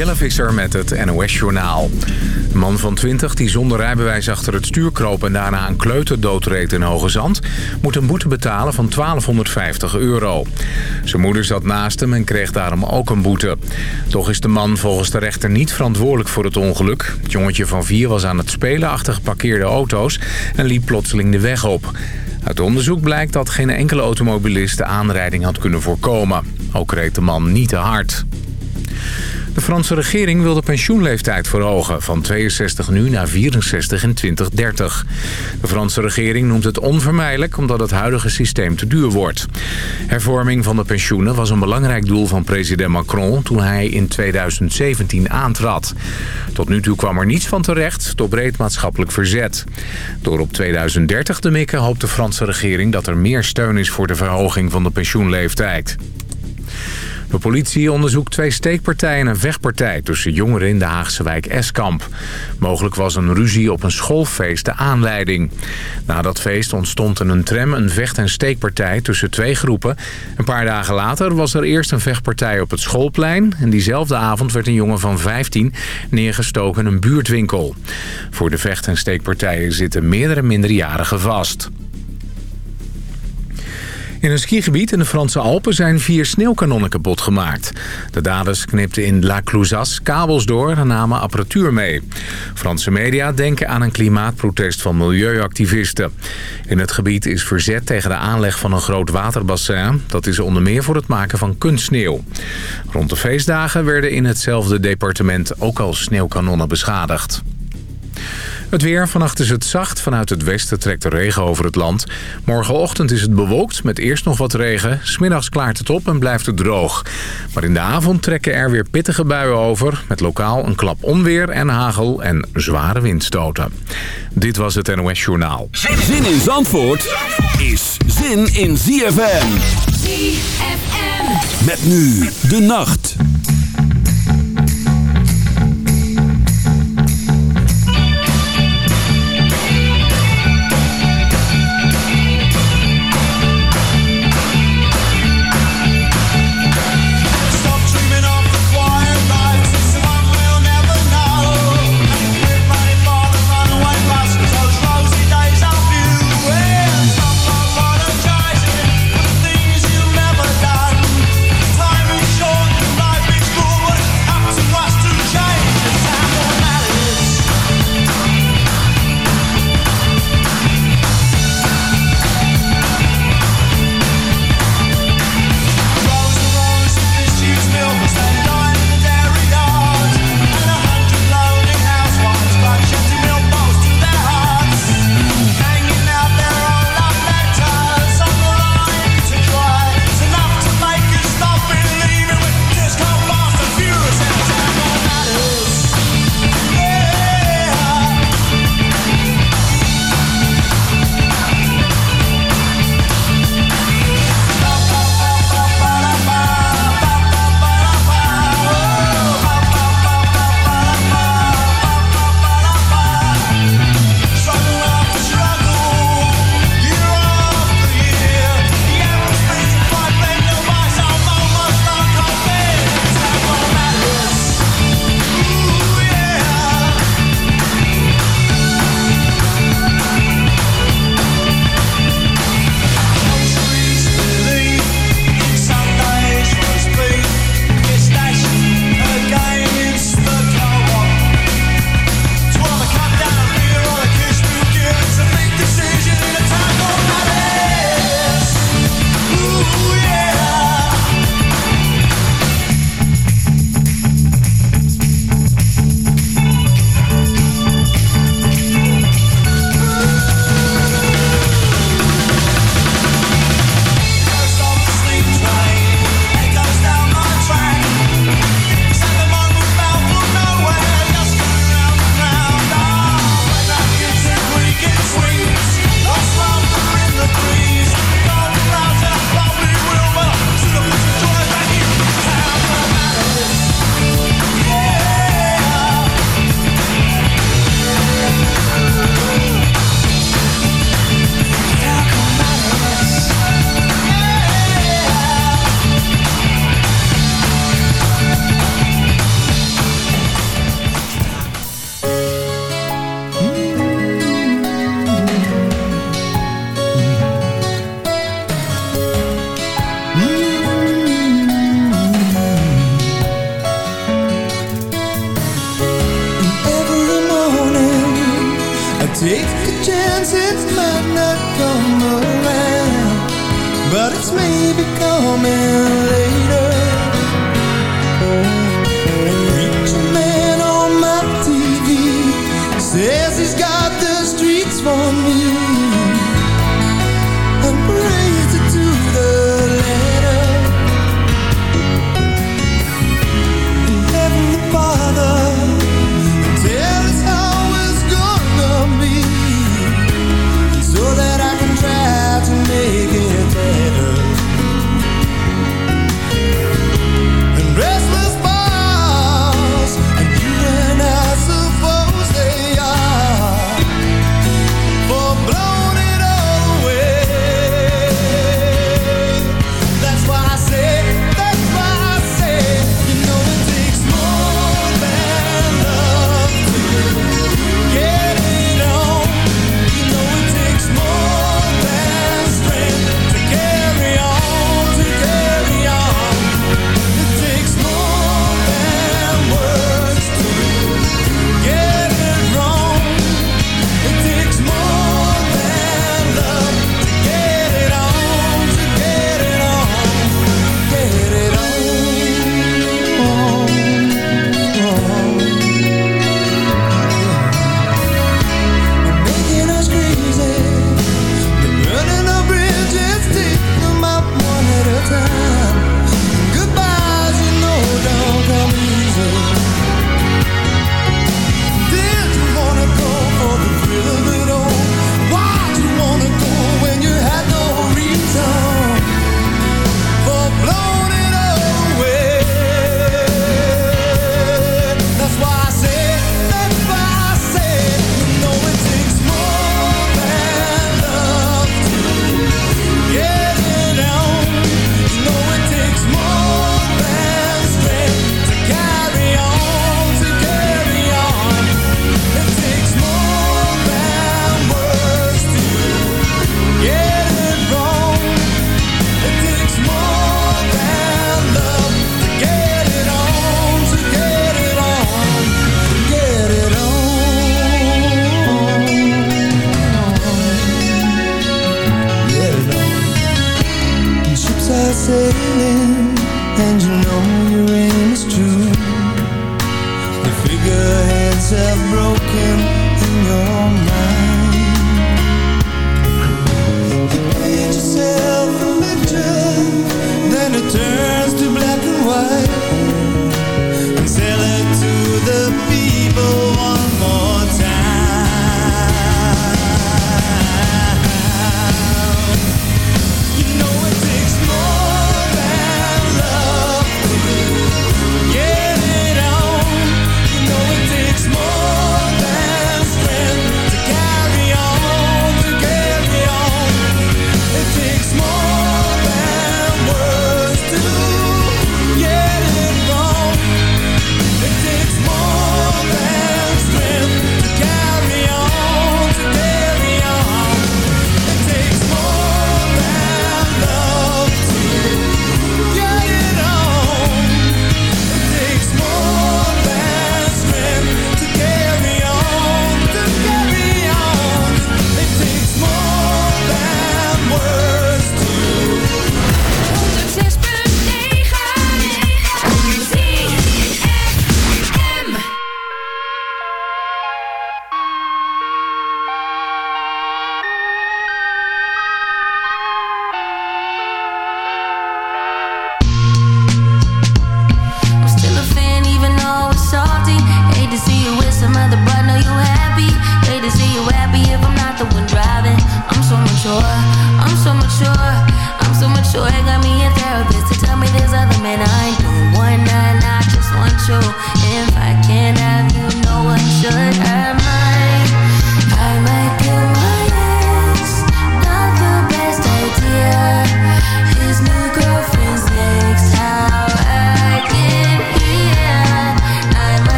Jelle Visser met het NOS-journaal. Een man van 20 die zonder rijbewijs achter het stuur kroop... en daarna een kleuter doodreed in Hoge Zand... moet een boete betalen van 1250 euro. Zijn moeder zat naast hem en kreeg daarom ook een boete. Toch is de man volgens de rechter niet verantwoordelijk voor het ongeluk. Het jongetje van 4 was aan het spelen achter geparkeerde auto's... en liep plotseling de weg op. Uit onderzoek blijkt dat geen enkele automobilist de aanrijding had kunnen voorkomen. Ook reed de man niet te hard. De Franse regering wil de pensioenleeftijd verhogen van 62 nu naar 64 in 2030. De Franse regering noemt het onvermijdelijk omdat het huidige systeem te duur wordt. Hervorming van de pensioenen was een belangrijk doel van president Macron toen hij in 2017 aantrad. Tot nu toe kwam er niets van terecht door breed maatschappelijk verzet. Door op 2030 te mikken hoopt de Franse regering dat er meer steun is voor de verhoging van de pensioenleeftijd. De politie onderzoekt twee steekpartijen en een vechtpartij tussen jongeren in de Haagse wijk Eskamp. Mogelijk was een ruzie op een schoolfeest de aanleiding. Na dat feest ontstond in een tram een vecht- en steekpartij tussen twee groepen. Een paar dagen later was er eerst een vechtpartij op het schoolplein... en diezelfde avond werd een jongen van 15 neergestoken in een buurtwinkel. Voor de vecht- en steekpartijen zitten meerdere minderjarigen vast. In een skigebied in de Franse Alpen zijn vier sneeuwkanonnen kapot gemaakt. De daders knipten in La Clouzas kabels door en namen apparatuur mee. Franse media denken aan een klimaatprotest van milieuactivisten. In het gebied is verzet tegen de aanleg van een groot waterbassin. Dat is onder meer voor het maken van kunstsneeuw. Rond de feestdagen werden in hetzelfde departement ook al sneeuwkanonnen beschadigd. Het weer. Vannacht is het zacht. Vanuit het westen trekt de regen over het land. Morgenochtend is het bewolkt met eerst nog wat regen. Smiddags klaart het op en blijft het droog. Maar in de avond trekken er weer pittige buien over. Met lokaal een klap onweer en hagel en zware windstoten. Dit was het NOS Journaal. Zin in Zandvoort is zin in ZFM. ZFM. Met nu de nacht.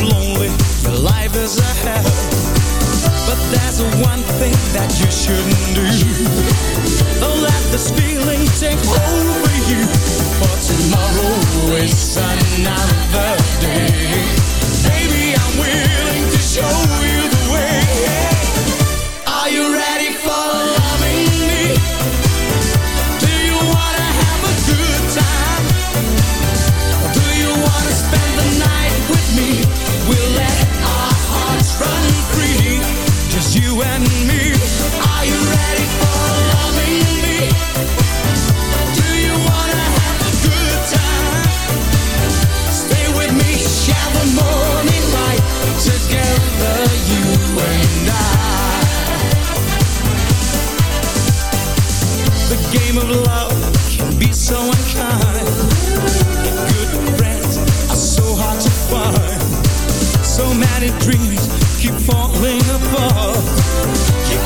lonely, your life is a hell. But there's one thing that you shouldn't do. Don't let this feeling take over you. For tomorrow is another day. Baby, I'm willing to show you.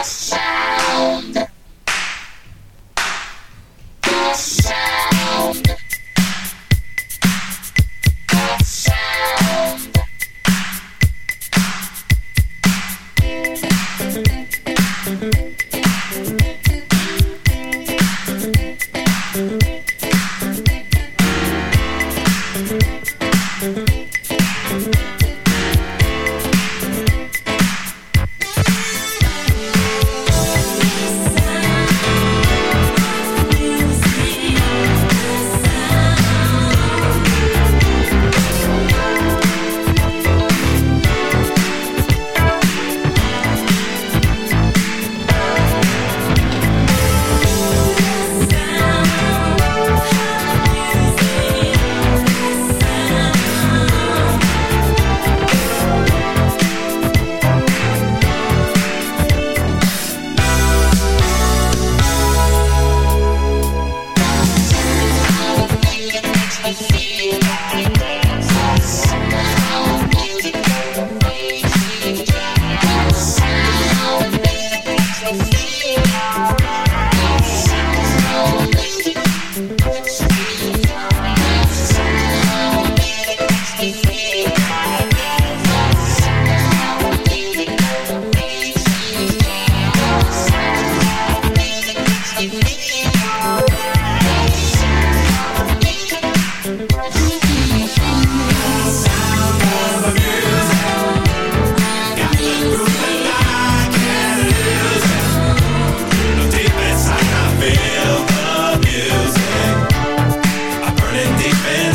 Yes.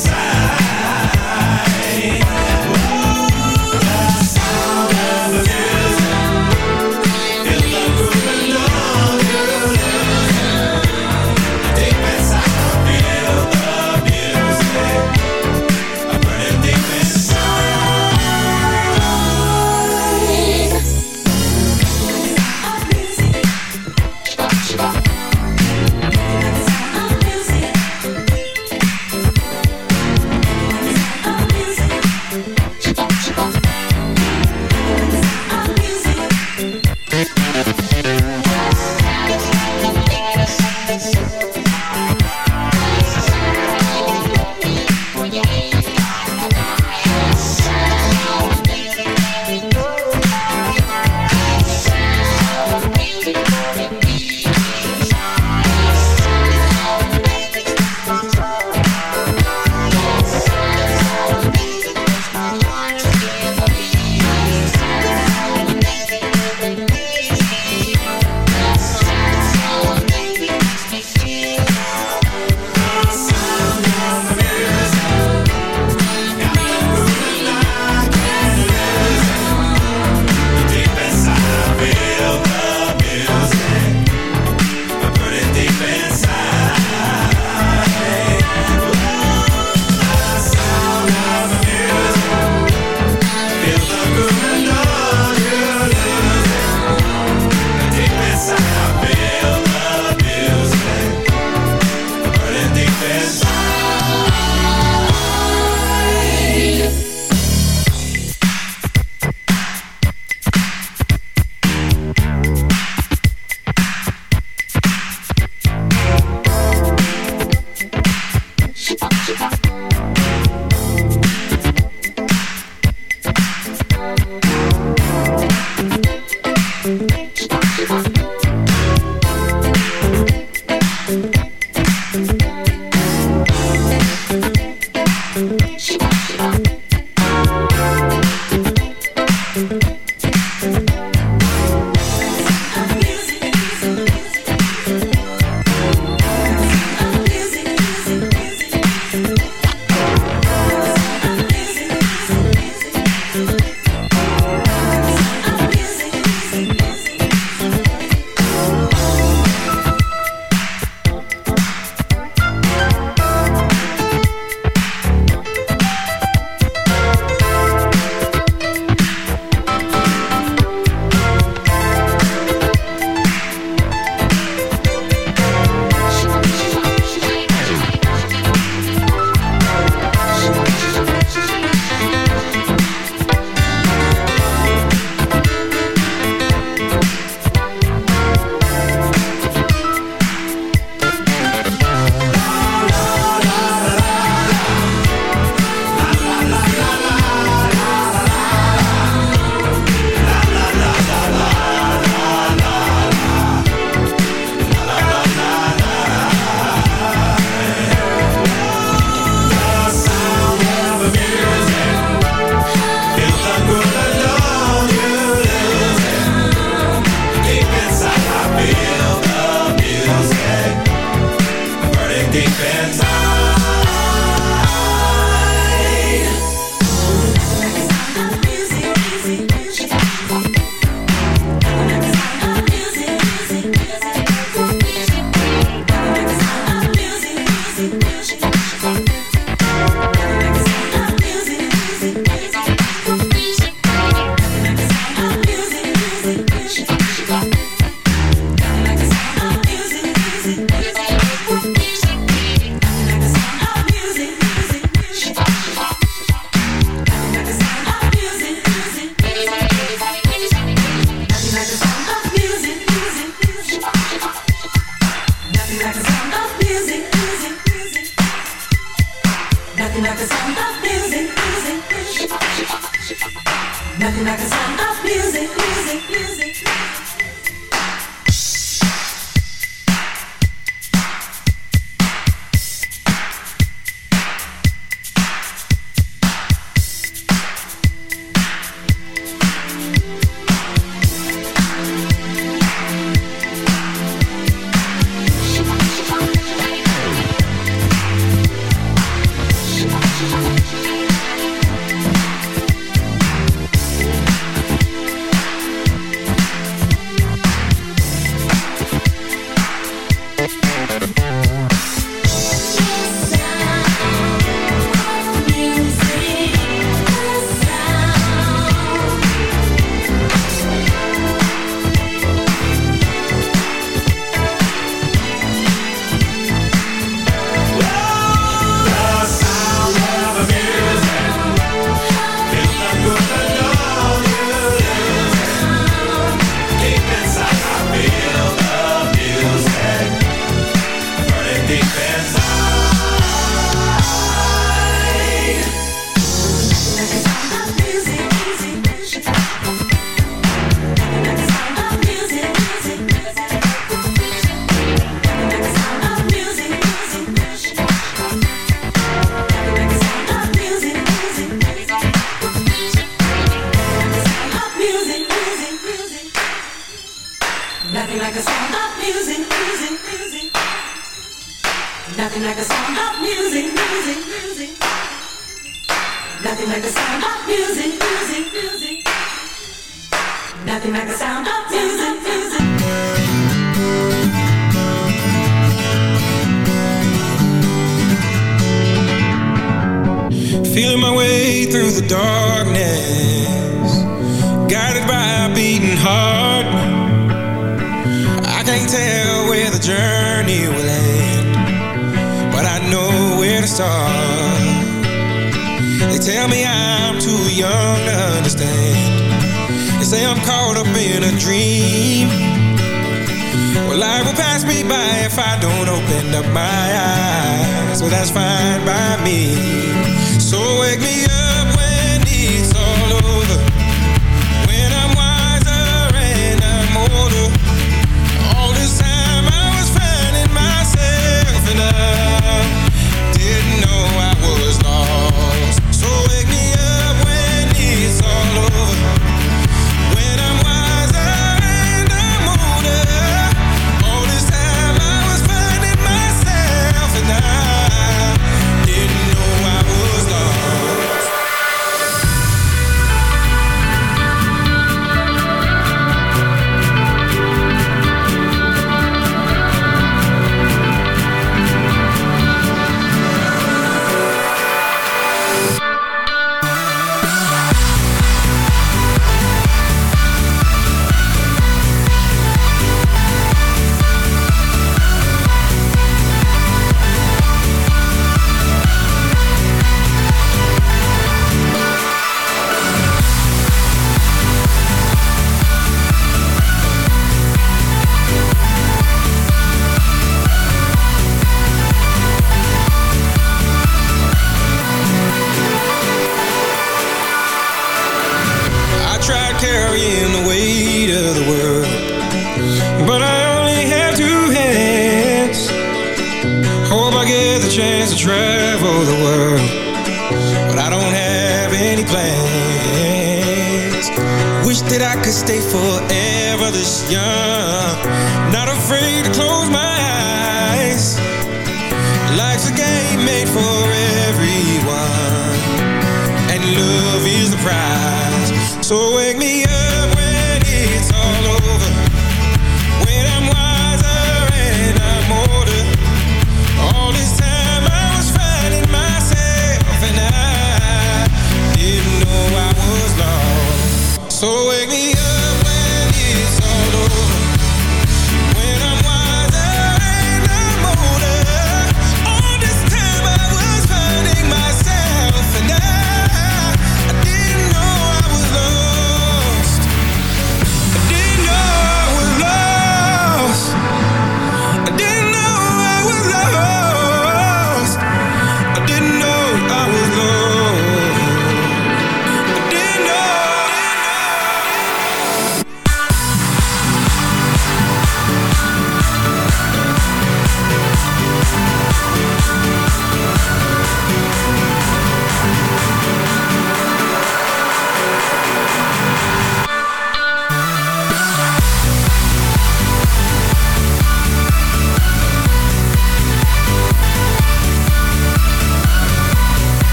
Say.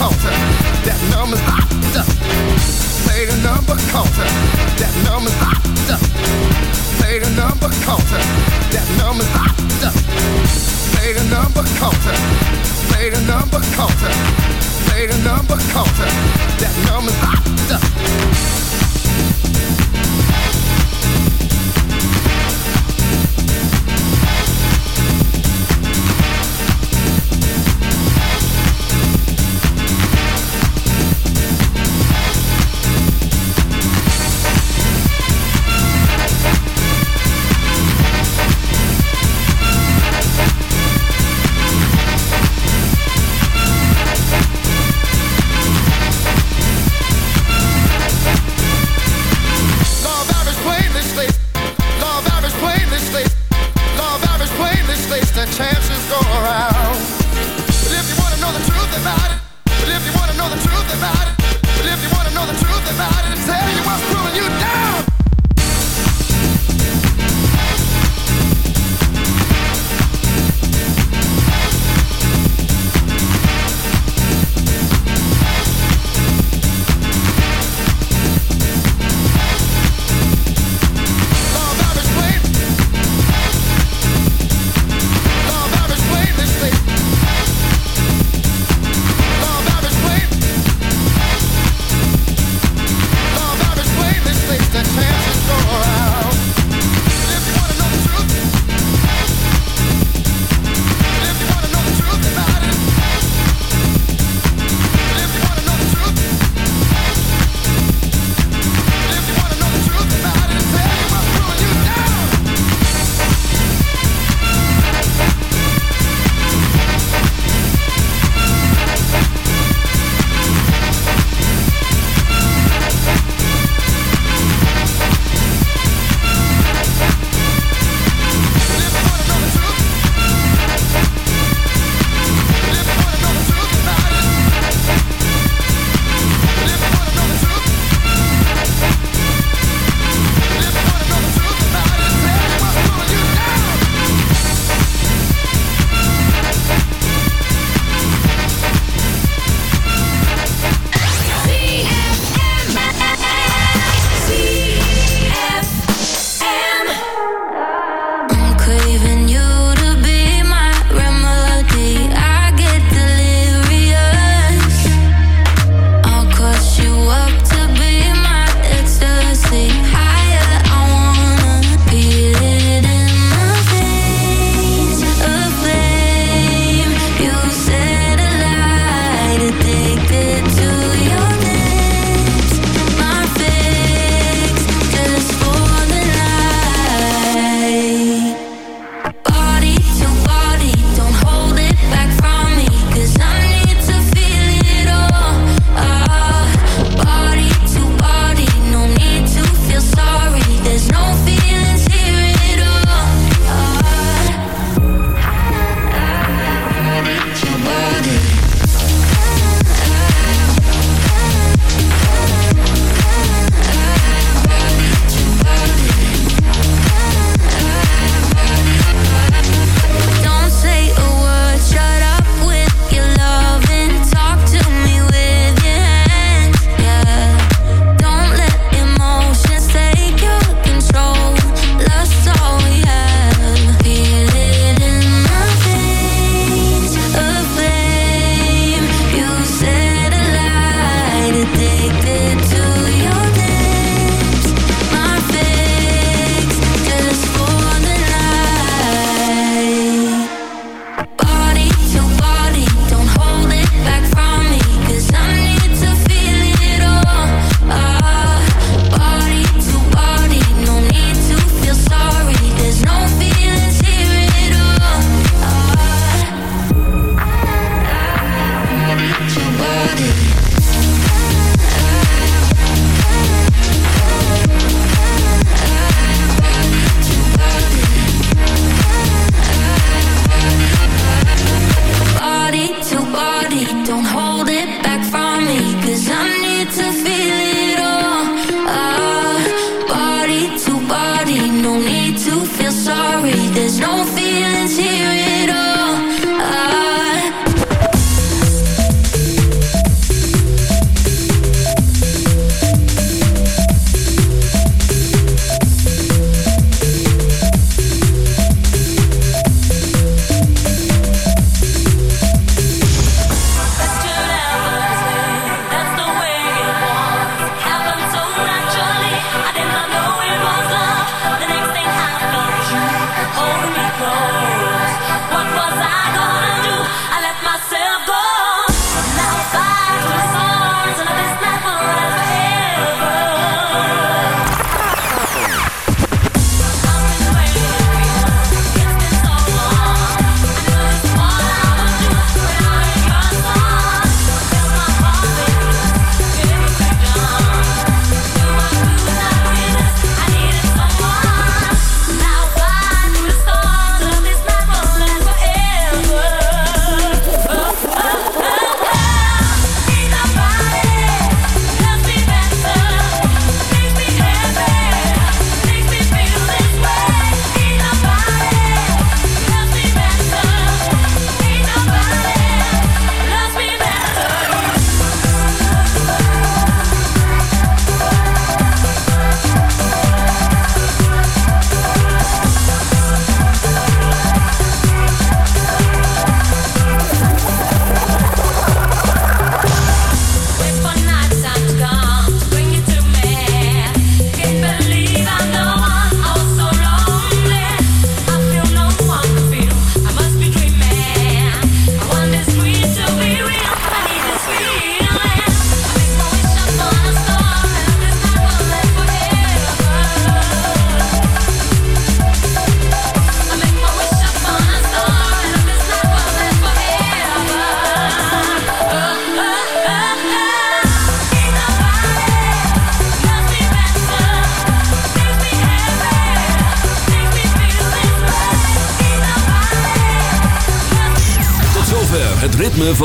Counter. That number's hot. Play the number counter. That number's hot. Play the number counter. That number's hot. Play the number counter. Play the number counter. Play the number counter. That number's hot. zover